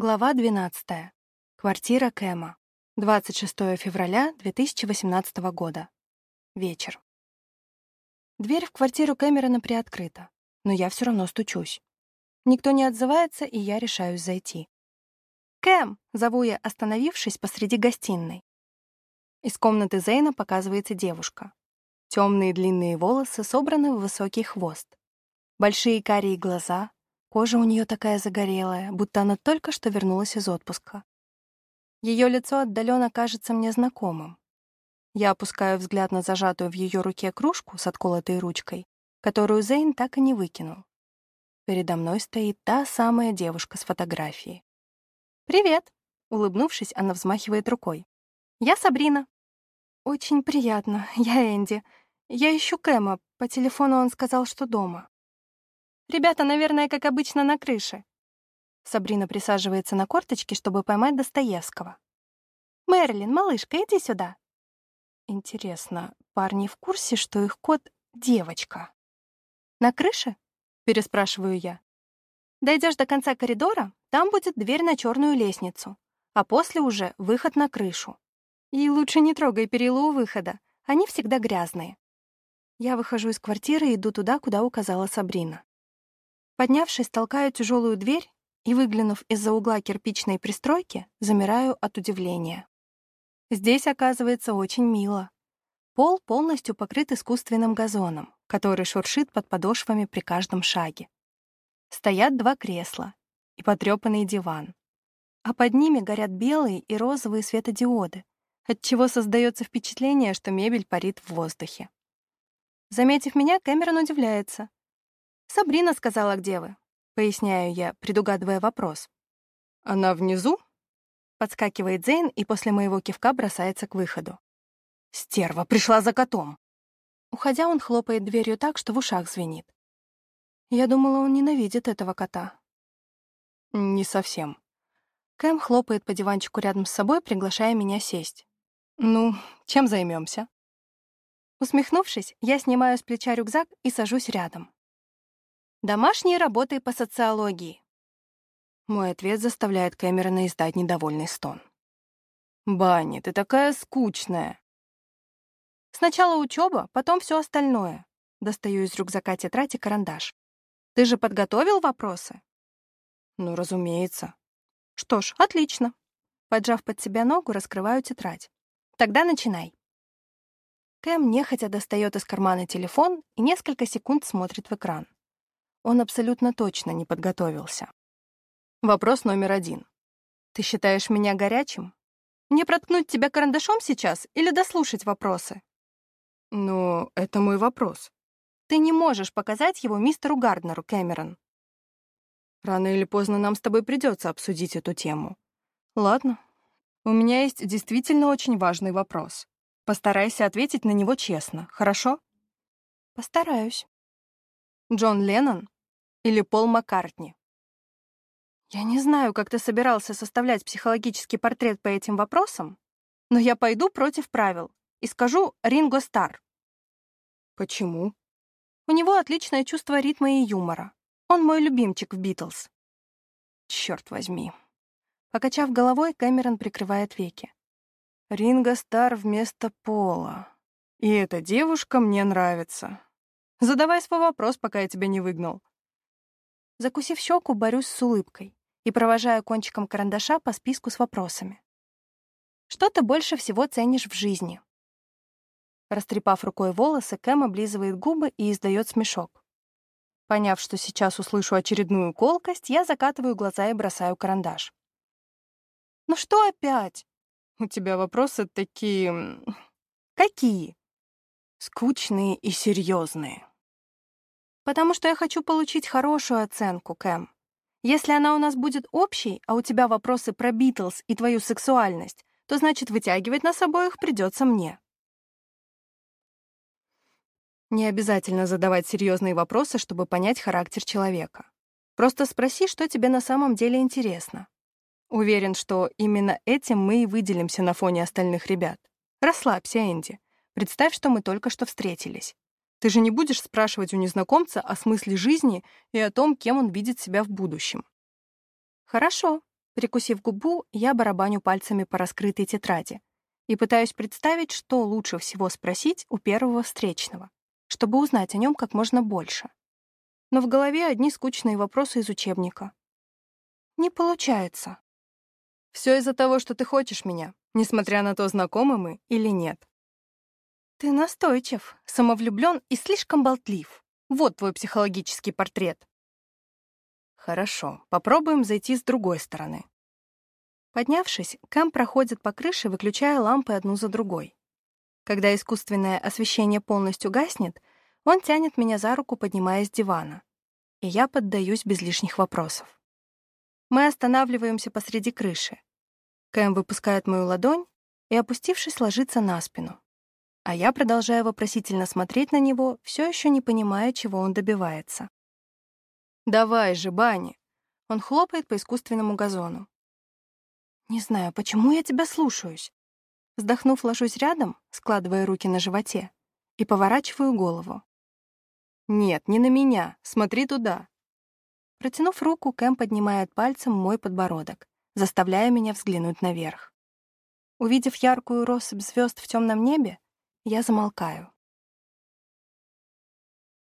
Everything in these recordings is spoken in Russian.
Глава 12. Квартира Кэма. 26 февраля 2018 года. Вечер. Дверь в квартиру Кэмерона приоткрыта, но я все равно стучусь. Никто не отзывается, и я решаюсь зайти. «Кэм!» — зову я, остановившись посреди гостиной. Из комнаты Зейна показывается девушка. Темные длинные волосы собраны в высокий хвост. Большие карие глаза, Кожа у нее такая загорелая, будто она только что вернулась из отпуска. Ее лицо отдаленно кажется мне знакомым. Я опускаю взгляд на зажатую в ее руке кружку с отколотой ручкой, которую Зейн так и не выкинул. Передо мной стоит та самая девушка с фотографией. «Привет!» — улыбнувшись, она взмахивает рукой. «Я Сабрина». «Очень приятно. Я Энди. Я ищу Кэма. По телефону он сказал, что дома». Ребята, наверное, как обычно, на крыше. Сабрина присаживается на корточки, чтобы поймать Достоевского. «Мэрилин, малышка, иди сюда». Интересно, парни в курсе, что их кот — девочка? «На крыше?» — переспрашиваю я. Дойдешь до конца коридора, там будет дверь на черную лестницу, а после уже выход на крышу. И лучше не трогай перилу у выхода, они всегда грязные. Я выхожу из квартиры и иду туда, куда указала Сабрина. Поднявшись, толкаю тяжелую дверь и, выглянув из-за угла кирпичной пристройки, замираю от удивления. Здесь, оказывается, очень мило. Пол полностью покрыт искусственным газоном, который шуршит под подошвами при каждом шаге. Стоят два кресла и потрепанный диван. А под ними горят белые и розовые светодиоды, отчего создается впечатление, что мебель парит в воздухе. Заметив меня, Кэмерон удивляется. «Сабрина сказала, где вы», — поясняю я, предугадывая вопрос. «Она внизу?» — подскакивает Зейн и после моего кивка бросается к выходу. «Стерва пришла за котом!» Уходя, он хлопает дверью так, что в ушах звенит. Я думала, он ненавидит этого кота. Не совсем. Кэм хлопает по диванчику рядом с собой, приглашая меня сесть. «Ну, чем займемся? Усмехнувшись, я снимаю с плеча рюкзак и сажусь рядом. Домашние работы по социологии. Мой ответ заставляет Кэмерона издать недовольный стон. «Банни, ты такая скучная!» Сначала учеба, потом все остальное. Достаю из рюкзака тетрадь и карандаш. Ты же подготовил вопросы? Ну, разумеется. Что ж, отлично. Поджав под себя ногу, раскрываю тетрадь. Тогда начинай. Кэм нехотя достает из кармана телефон и несколько секунд смотрит в экран. Он абсолютно точно не подготовился. Вопрос номер один. Ты считаешь меня горячим? Мне проткнуть тебя карандашом сейчас или дослушать вопросы? Ну, это мой вопрос. Ты не можешь показать его мистеру Гарднеру, Кэмерон. Рано или поздно нам с тобой придется обсудить эту тему. Ладно. У меня есть действительно очень важный вопрос. Постарайся ответить на него честно, хорошо? Постараюсь. Джон Леннон или Пол Маккартни? Я не знаю, как ты собирался составлять психологический портрет по этим вопросам, но я пойду против правил и скажу Ринго Стар. Почему? У него отличное чувство ритма и юмора. Он мой любимчик в Битлз. Черт возьми. Покачав головой, Кэмерон прикрывает веки. Ринго Стар вместо Пола. И эта девушка мне нравится. Задавай свой вопрос, пока я тебя не выгнал. Закусив щеку, борюсь с улыбкой и провожаю кончиком карандаша по списку с вопросами. Что ты больше всего ценишь в жизни? Растрепав рукой волосы, Кэм облизывает губы и издает смешок. Поняв, что сейчас услышу очередную колкость, я закатываю глаза и бросаю карандаш. «Ну что опять?» «У тебя вопросы такие...» «Какие?» «Скучные и серьезные потому что я хочу получить хорошую оценку, Кэм. Если она у нас будет общей, а у тебя вопросы про Битлз и твою сексуальность, то значит вытягивать нас обоих придется мне. Не обязательно задавать серьезные вопросы, чтобы понять характер человека. Просто спроси, что тебе на самом деле интересно. Уверен, что именно этим мы и выделимся на фоне остальных ребят. Расслабься, Энди. Представь, что мы только что встретились. Ты же не будешь спрашивать у незнакомца о смысле жизни и о том, кем он видит себя в будущем. Хорошо, Прикусив губу, я барабаню пальцами по раскрытой тетради и пытаюсь представить, что лучше всего спросить у первого встречного, чтобы узнать о нем как можно больше. Но в голове одни скучные вопросы из учебника. Не получается. Все из-за того, что ты хочешь меня, несмотря на то, знакомы мы или нет. Ты настойчив, самовлюблен и слишком болтлив. Вот твой психологический портрет. Хорошо, попробуем зайти с другой стороны. Поднявшись, Кэм проходит по крыше, выключая лампы одну за другой. Когда искусственное освещение полностью гаснет, он тянет меня за руку, поднимая с дивана. И я поддаюсь без лишних вопросов. Мы останавливаемся посреди крыши. Кэм выпускает мою ладонь и, опустившись, ложится на спину. А я продолжаю вопросительно смотреть на него, все еще не понимая, чего он добивается. «Давай же, Банни!» Он хлопает по искусственному газону. «Не знаю, почему я тебя слушаюсь?» Вздохнув, ложусь рядом, складывая руки на животе, и поворачиваю голову. «Нет, не на меня. Смотри туда». Протянув руку, Кэм поднимает пальцем мой подбородок, заставляя меня взглянуть наверх. Увидев яркую россыпь звезд в темном небе, я замолкаю.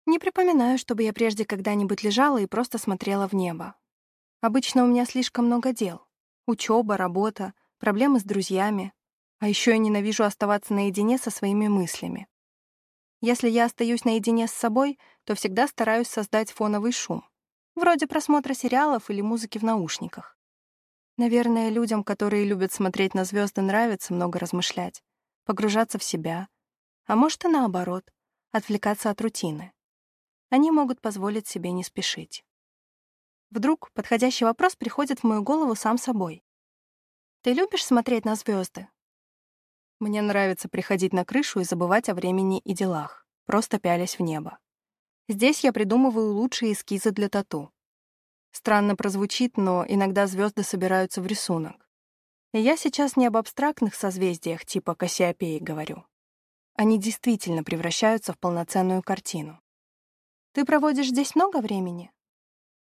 Не припоминаю, чтобы я прежде когда-нибудь лежала и просто смотрела в небо. Обычно у меня слишком много дел. Учеба, работа, проблемы с друзьями. А еще я ненавижу оставаться наедине со своими мыслями. Если я остаюсь наедине с собой, то всегда стараюсь создать фоновый шум, вроде просмотра сериалов или музыки в наушниках. Наверное, людям, которые любят смотреть на звезды, нравится много размышлять, погружаться в себя, а может и наоборот, отвлекаться от рутины они могут позволить себе не спешить. Вдруг подходящий вопрос приходит в мою голову сам собой. «Ты любишь смотреть на звезды? Мне нравится приходить на крышу и забывать о времени и делах, просто пялясь в небо. Здесь я придумываю лучшие эскизы для тату. Странно прозвучит, но иногда звезды собираются в рисунок. И я сейчас не об абстрактных созвездиях типа Кассиопеи говорю. Они действительно превращаются в полноценную картину. Ты проводишь здесь много времени?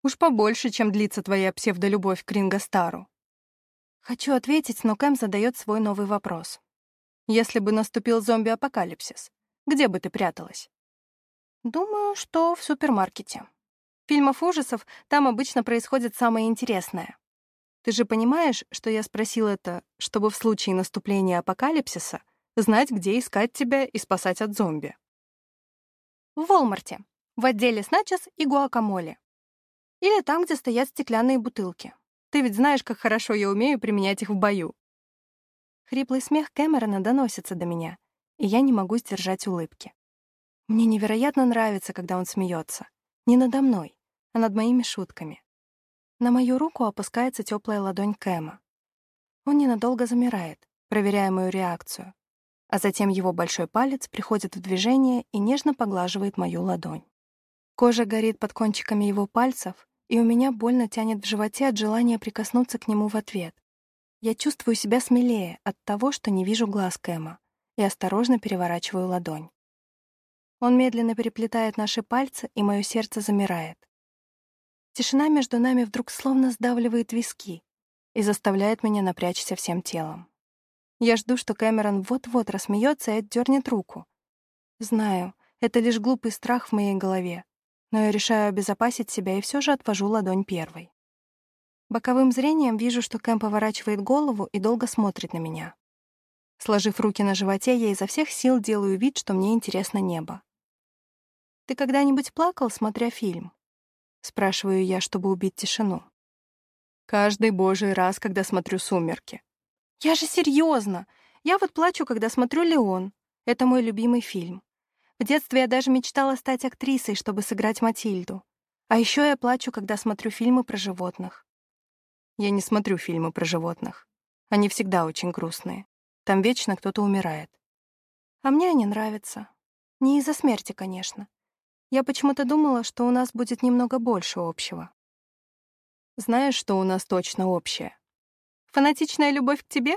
Уж побольше, чем длится твоя псевдолюбовь к Ринго Стару. Хочу ответить, но Кэм задает свой новый вопрос. Если бы наступил зомби-апокалипсис, где бы ты пряталась? Думаю, что в супермаркете. Фильмов ужасов там обычно происходит самое интересное. Ты же понимаешь, что я спросил это, чтобы в случае наступления апокалипсиса знать, где искать тебя и спасать от зомби. В Волмарте в отделе с и гуакамоле. Или там, где стоят стеклянные бутылки. Ты ведь знаешь, как хорошо я умею применять их в бою. Хриплый смех Кэмерона доносится до меня, и я не могу сдержать улыбки. Мне невероятно нравится, когда он смеется. Не надо мной, а над моими шутками. На мою руку опускается теплая ладонь Кэма. Он ненадолго замирает, проверяя мою реакцию, а затем его большой палец приходит в движение и нежно поглаживает мою ладонь. Кожа горит под кончиками его пальцев, и у меня больно тянет в животе от желания прикоснуться к нему в ответ. Я чувствую себя смелее от того, что не вижу глаз Кэма, и осторожно переворачиваю ладонь. Он медленно переплетает наши пальцы, и мое сердце замирает. Тишина между нами вдруг словно сдавливает виски и заставляет меня напрячься всем телом. Я жду, что Кэмерон вот-вот рассмеется и отдернет руку. Знаю, это лишь глупый страх в моей голове, но я решаю обезопасить себя и все же отвожу ладонь первой. Боковым зрением вижу, что Кэм поворачивает голову и долго смотрит на меня. Сложив руки на животе, я изо всех сил делаю вид, что мне интересно небо. «Ты когда-нибудь плакал, смотря фильм?» Спрашиваю я, чтобы убить тишину. «Каждый божий раз, когда смотрю «Сумерки». «Я же серьезно! Я вот плачу, когда смотрю «Леон». Это мой любимый фильм. В детстве я даже мечтала стать актрисой, чтобы сыграть Матильду. А еще я плачу, когда смотрю фильмы про животных. Я не смотрю фильмы про животных. Они всегда очень грустные. Там вечно кто-то умирает. А мне они нравятся. Не из-за смерти, конечно. Я почему-то думала, что у нас будет немного больше общего. Знаешь, что у нас точно общее? Фанатичная любовь к тебе?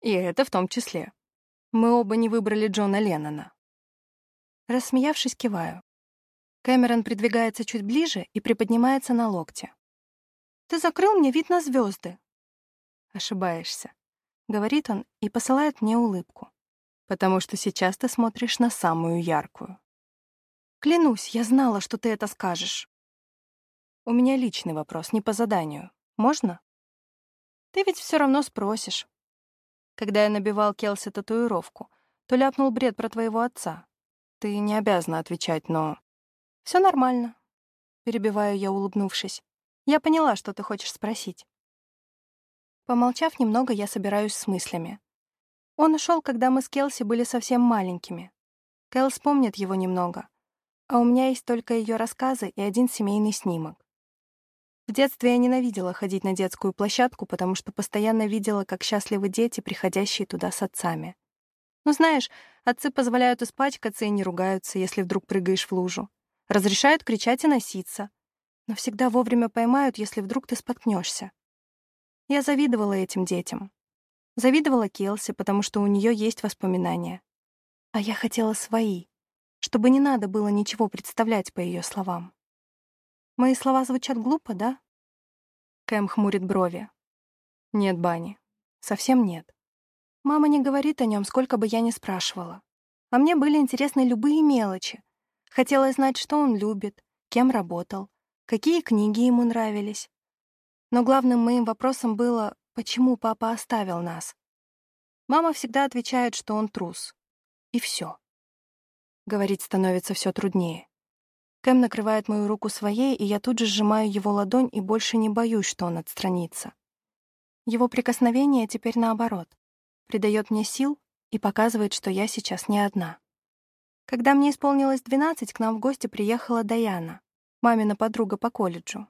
И это в том числе. Мы оба не выбрали Джона Леннона. Рассмеявшись, киваю. Кэмерон придвигается чуть ближе и приподнимается на локте. ты закрыл мне вид на звезды. Ошибаешься, говорит он и посылает мне улыбку, потому что сейчас ты смотришь на самую яркую. Клянусь, я знала, что ты это скажешь. У меня личный вопрос, не по заданию. Можно? Ты ведь все равно спросишь. Когда я набивал Келси татуировку, то ляпнул бред про твоего отца. Ты не обязана отвечать, но... Все нормально. Перебиваю я, улыбнувшись. Я поняла, что ты хочешь спросить. Помолчав немного, я собираюсь с мыслями. Он ушел, когда мы с Келси были совсем маленькими. Кэл вспомнит его немного. А у меня есть только ее рассказы и один семейный снимок. В детстве я ненавидела ходить на детскую площадку, потому что постоянно видела, как счастливы дети, приходящие туда с отцами. Ну, знаешь, отцы позволяют испачкаться и не ругаются, если вдруг прыгаешь в лужу. Разрешают кричать и носиться. Но всегда вовремя поймают, если вдруг ты споткнешься. Я завидовала этим детям. Завидовала Келси, потому что у нее есть воспоминания. А я хотела свои, чтобы не надо было ничего представлять по ее словам. Мои слова звучат глупо, да? Кэм хмурит брови. Нет, Бани, совсем нет. Мама не говорит о нем, сколько бы я ни спрашивала. А мне были интересны любые мелочи. Хотела знать, что он любит, кем работал, какие книги ему нравились. Но главным моим вопросом было, почему папа оставил нас. Мама всегда отвечает, что он трус. И все. Говорить становится все труднее. Кэм накрывает мою руку своей, и я тут же сжимаю его ладонь и больше не боюсь, что он отстранится. Его прикосновение теперь наоборот. Придает мне сил и показывает, что я сейчас не одна. Когда мне исполнилось 12, к нам в гости приехала Даяна, мамина подруга по колледжу.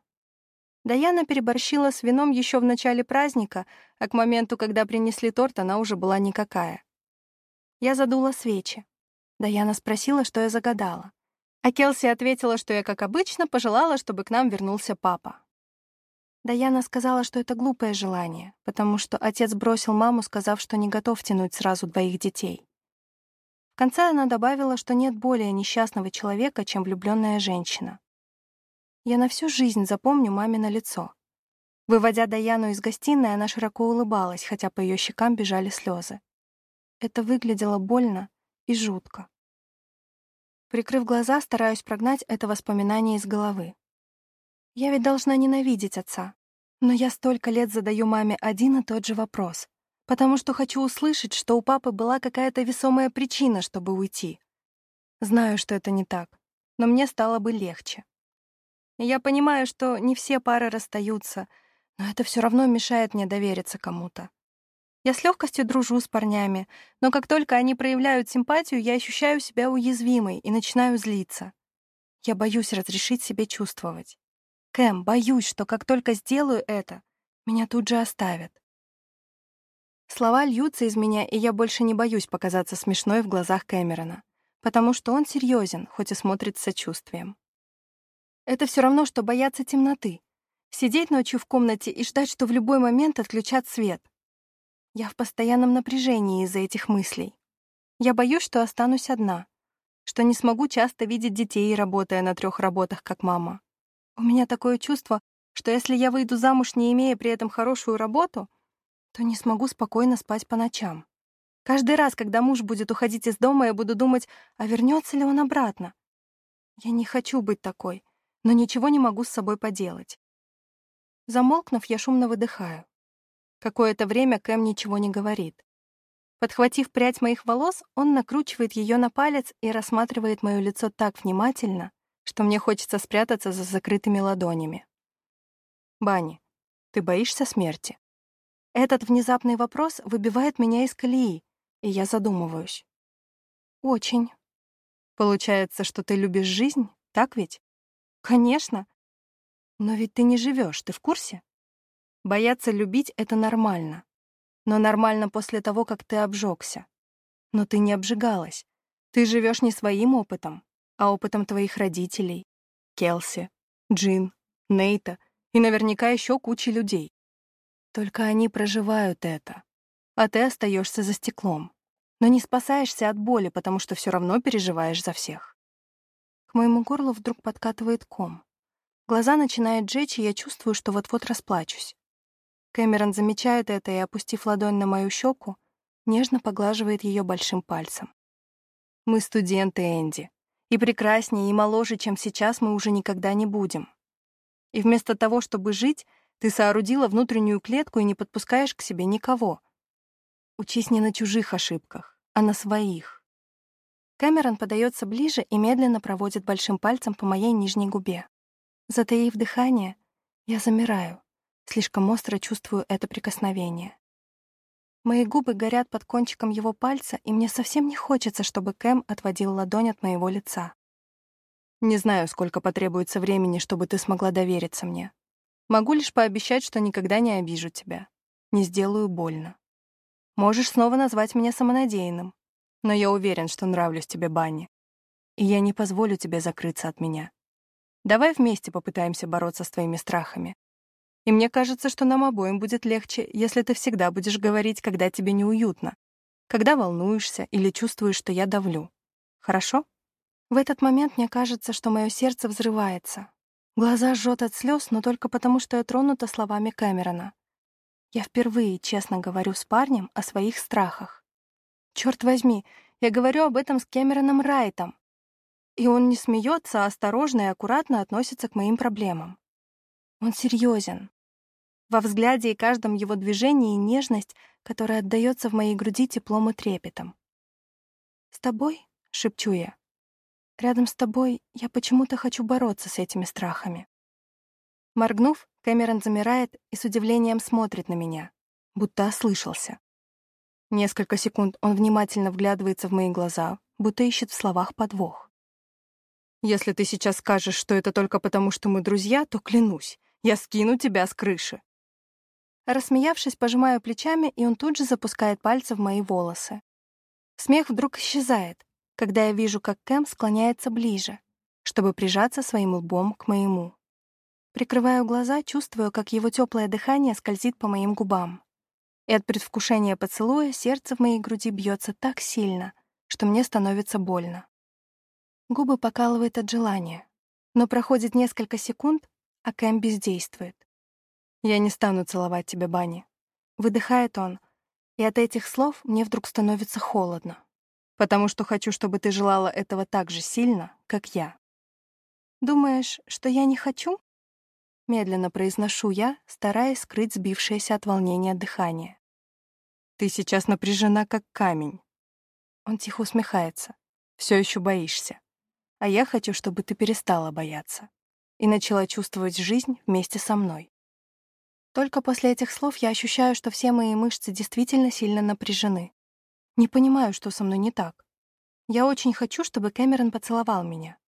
Даяна переборщила с вином еще в начале праздника, а к моменту, когда принесли торт, она уже была никакая. Я задула свечи. Даяна спросила, что я загадала. А Келси ответила, что я, как обычно, пожелала, чтобы к нам вернулся папа. Даяна сказала, что это глупое желание, потому что отец бросил маму, сказав, что не готов тянуть сразу двоих детей. В конце она добавила, что нет более несчастного человека, чем влюбленная женщина. Я на всю жизнь запомню мамино лицо. Выводя Даяну из гостиной, она широко улыбалась, хотя по ее щекам бежали слезы. Это выглядело больно и жутко. Прикрыв глаза, стараюсь прогнать это воспоминание из головы. Я ведь должна ненавидеть отца. Но я столько лет задаю маме один и тот же вопрос, потому что хочу услышать, что у папы была какая-то весомая причина, чтобы уйти. Знаю, что это не так, но мне стало бы легче. Я понимаю, что не все пары расстаются, но это все равно мешает мне довериться кому-то. Я с легкостью дружу с парнями, но как только они проявляют симпатию, я ощущаю себя уязвимой и начинаю злиться. Я боюсь разрешить себе чувствовать. Кэм, боюсь, что как только сделаю это, меня тут же оставят. Слова льются из меня, и я больше не боюсь показаться смешной в глазах Кэмерона, потому что он серьезен, хоть и смотрит с сочувствием. Это все равно, что бояться темноты. Сидеть ночью в комнате и ждать, что в любой момент отключат свет. Я в постоянном напряжении из-за этих мыслей. Я боюсь, что останусь одна, что не смогу часто видеть детей, работая на трех работах, как мама. У меня такое чувство, что если я выйду замуж, не имея при этом хорошую работу, то не смогу спокойно спать по ночам. Каждый раз, когда муж будет уходить из дома, я буду думать, а вернется ли он обратно. Я не хочу быть такой, но ничего не могу с собой поделать. Замолкнув, я шумно выдыхаю. Какое-то время Кэм ничего не говорит. Подхватив прядь моих волос, он накручивает ее на палец и рассматривает мое лицо так внимательно, что мне хочется спрятаться за закрытыми ладонями. «Банни, ты боишься смерти?» Этот внезапный вопрос выбивает меня из колеи, и я задумываюсь. «Очень». «Получается, что ты любишь жизнь, так ведь?» «Конечно. Но ведь ты не живешь, ты в курсе?» Бояться любить — это нормально. Но нормально после того, как ты обжегся. Но ты не обжигалась. Ты живешь не своим опытом, а опытом твоих родителей. Келси, Джин, Нейта и наверняка еще кучи людей. Только они проживают это. А ты остаешься за стеклом. Но не спасаешься от боли, потому что все равно переживаешь за всех. К моему горлу вдруг подкатывает ком. Глаза начинают жечь, и я чувствую, что вот-вот расплачусь. Кэмерон замечает это и, опустив ладонь на мою щеку, нежно поглаживает ее большим пальцем. Мы студенты, Энди. И прекраснее, и моложе, чем сейчас, мы уже никогда не будем. И вместо того, чтобы жить, ты соорудила внутреннюю клетку и не подпускаешь к себе никого. Учись не на чужих ошибках, а на своих. Кэмерон подается ближе и медленно проводит большим пальцем по моей нижней губе. Затаив дыхание, я замираю, слишком остро чувствую это прикосновение. Мои губы горят под кончиком его пальца, и мне совсем не хочется, чтобы Кэм отводил ладонь от моего лица. Не знаю, сколько потребуется времени, чтобы ты смогла довериться мне. Могу лишь пообещать, что никогда не обижу тебя. Не сделаю больно. Можешь снова назвать меня самонадеянным, но я уверен, что нравлюсь тебе, Банни. И я не позволю тебе закрыться от меня. Давай вместе попытаемся бороться с твоими страхами. И мне кажется, что нам обоим будет легче, если ты всегда будешь говорить, когда тебе неуютно, когда волнуешься или чувствуешь, что я давлю. Хорошо? В этот момент мне кажется, что мое сердце взрывается. Глаза жжет от слез, но только потому, что я тронута словами Кэмерона. Я впервые честно говорю с парнем о своих страхах. Черт возьми, я говорю об этом с Кэмероном Райтом. И он не смеется, а осторожно и аккуратно относится к моим проблемам. Он серьезен. Во взгляде и каждом его движении нежность, которая отдаётся в моей груди теплом и трепетом. «С тобой?» — шепчу я. «Рядом с тобой я почему-то хочу бороться с этими страхами». Моргнув, Кэмерон замирает и с удивлением смотрит на меня, будто ослышался. Несколько секунд он внимательно вглядывается в мои глаза, будто ищет в словах подвох. «Если ты сейчас скажешь, что это только потому, что мы друзья, то клянусь, я скину тебя с крыши. Рассмеявшись, пожимаю плечами, и он тут же запускает пальцы в мои волосы. Смех вдруг исчезает, когда я вижу, как Кэм склоняется ближе, чтобы прижаться своим лбом к моему. Прикрываю глаза, чувствую, как его теплое дыхание скользит по моим губам. И от предвкушения поцелуя сердце в моей груди бьется так сильно, что мне становится больно. Губы покалывает от желания, но проходит несколько секунд, а Кэм бездействует. «Я не стану целовать тебя, Банни». Выдыхает он, и от этих слов мне вдруг становится холодно, потому что хочу, чтобы ты желала этого так же сильно, как я. «Думаешь, что я не хочу?» Медленно произношу я, стараясь скрыть сбившееся от волнения дыхание. «Ты сейчас напряжена, как камень». Он тихо усмехается. «Все еще боишься. А я хочу, чтобы ты перестала бояться и начала чувствовать жизнь вместе со мной. Только после этих слов я ощущаю, что все мои мышцы действительно сильно напряжены. Не понимаю, что со мной не так. Я очень хочу, чтобы Кэмерон поцеловал меня.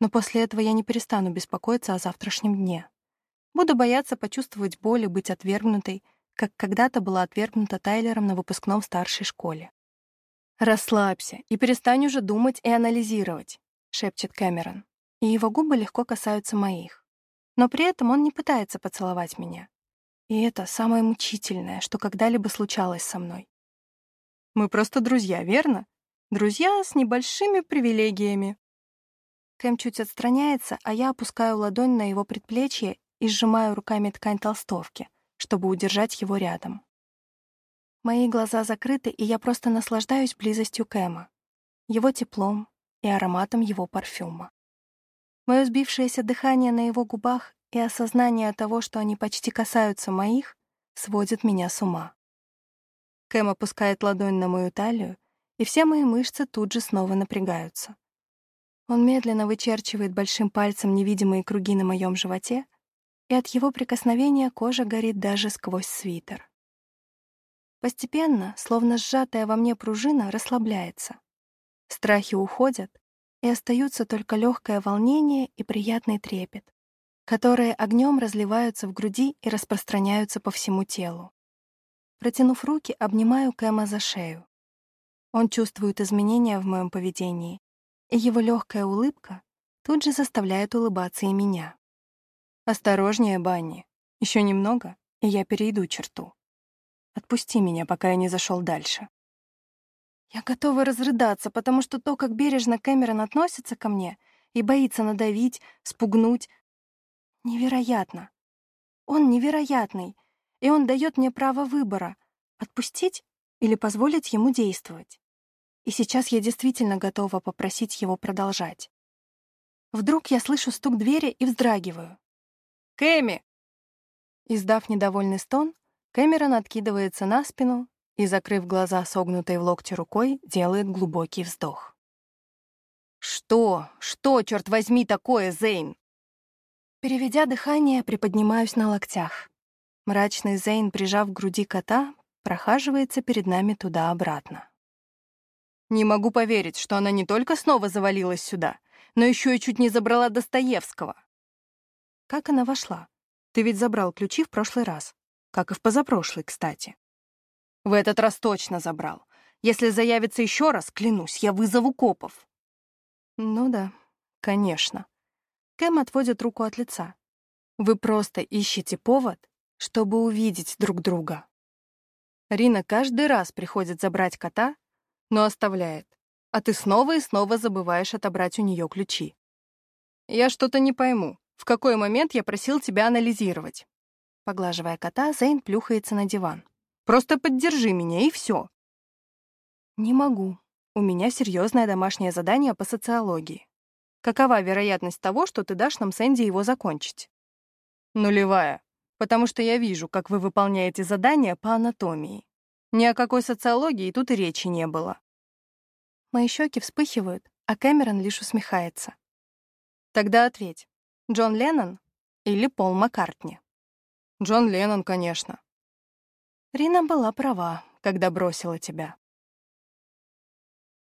Но после этого я не перестану беспокоиться о завтрашнем дне. Буду бояться почувствовать боль и быть отвергнутой, как когда-то была отвергнута Тайлером на выпускном старшей школе. «Расслабься и перестань уже думать и анализировать», — шепчет Кэмерон и его губы легко касаются моих. Но при этом он не пытается поцеловать меня. И это самое мучительное, что когда-либо случалось со мной. Мы просто друзья, верно? Друзья с небольшими привилегиями. Кэм чуть отстраняется, а я опускаю ладонь на его предплечье и сжимаю руками ткань толстовки, чтобы удержать его рядом. Мои глаза закрыты, и я просто наслаждаюсь близостью Кэма, его теплом и ароматом его парфюма. Мое сбившееся дыхание на его губах и осознание того, что они почти касаются моих, сводит меня с ума. Кэм опускает ладонь на мою талию, и все мои мышцы тут же снова напрягаются. Он медленно вычерчивает большим пальцем невидимые круги на моем животе, и от его прикосновения кожа горит даже сквозь свитер. Постепенно, словно сжатая во мне пружина, расслабляется. Страхи уходят, и остаются только легкое волнение и приятный трепет, которые огнем разливаются в груди и распространяются по всему телу. Протянув руки, обнимаю Кэма за шею. Он чувствует изменения в моем поведении, и его легкая улыбка тут же заставляет улыбаться и меня. «Осторожнее, Банни. Еще немного, и я перейду черту. Отпусти меня, пока я не зашел дальше». Я готова разрыдаться, потому что то, как бережно Кэмерон относится ко мне и боится надавить, спугнуть, Невероятно. Он невероятный, и он дает мне право выбора — отпустить или позволить ему действовать. И сейчас я действительно готова попросить его продолжать. Вдруг я слышу стук двери и вздрагиваю. «Кэми!» Издав недовольный стон, Кэмерон откидывается на спину и, закрыв глаза согнутой в локте рукой, делает глубокий вздох. «Что? Что, черт возьми, такое, Зейн?» Переведя дыхание, приподнимаюсь на локтях. Мрачный Зейн, прижав к груди кота, прохаживается перед нами туда-обратно. «Не могу поверить, что она не только снова завалилась сюда, но еще и чуть не забрала Достоевского». «Как она вошла? Ты ведь забрал ключи в прошлый раз. Как и в позапрошлый, кстати». «В этот раз точно забрал. Если заявится еще раз, клянусь, я вызову копов». «Ну да, конечно». Кэм отводит руку от лица. «Вы просто ищете повод, чтобы увидеть друг друга». Рина каждый раз приходит забрать кота, но оставляет, а ты снова и снова забываешь отобрать у нее ключи. Я что-то не пойму. В какой момент я просил тебя анализировать? Поглаживая кота, Зейн плюхается на диван. Просто поддержи меня, и все. Не могу. У меня серьезное домашнее задание по социологии. Какова вероятность того, что ты дашь нам с Энди его закончить? Нулевая, потому что я вижу, как вы выполняете задания по анатомии. Ни о какой социологии тут и речи не было. Мои щеки вспыхивают, а Кэмерон лишь усмехается. Тогда ответь, Джон Леннон или Пол Маккартни? Джон Леннон, конечно. Рина была права, когда бросила тебя.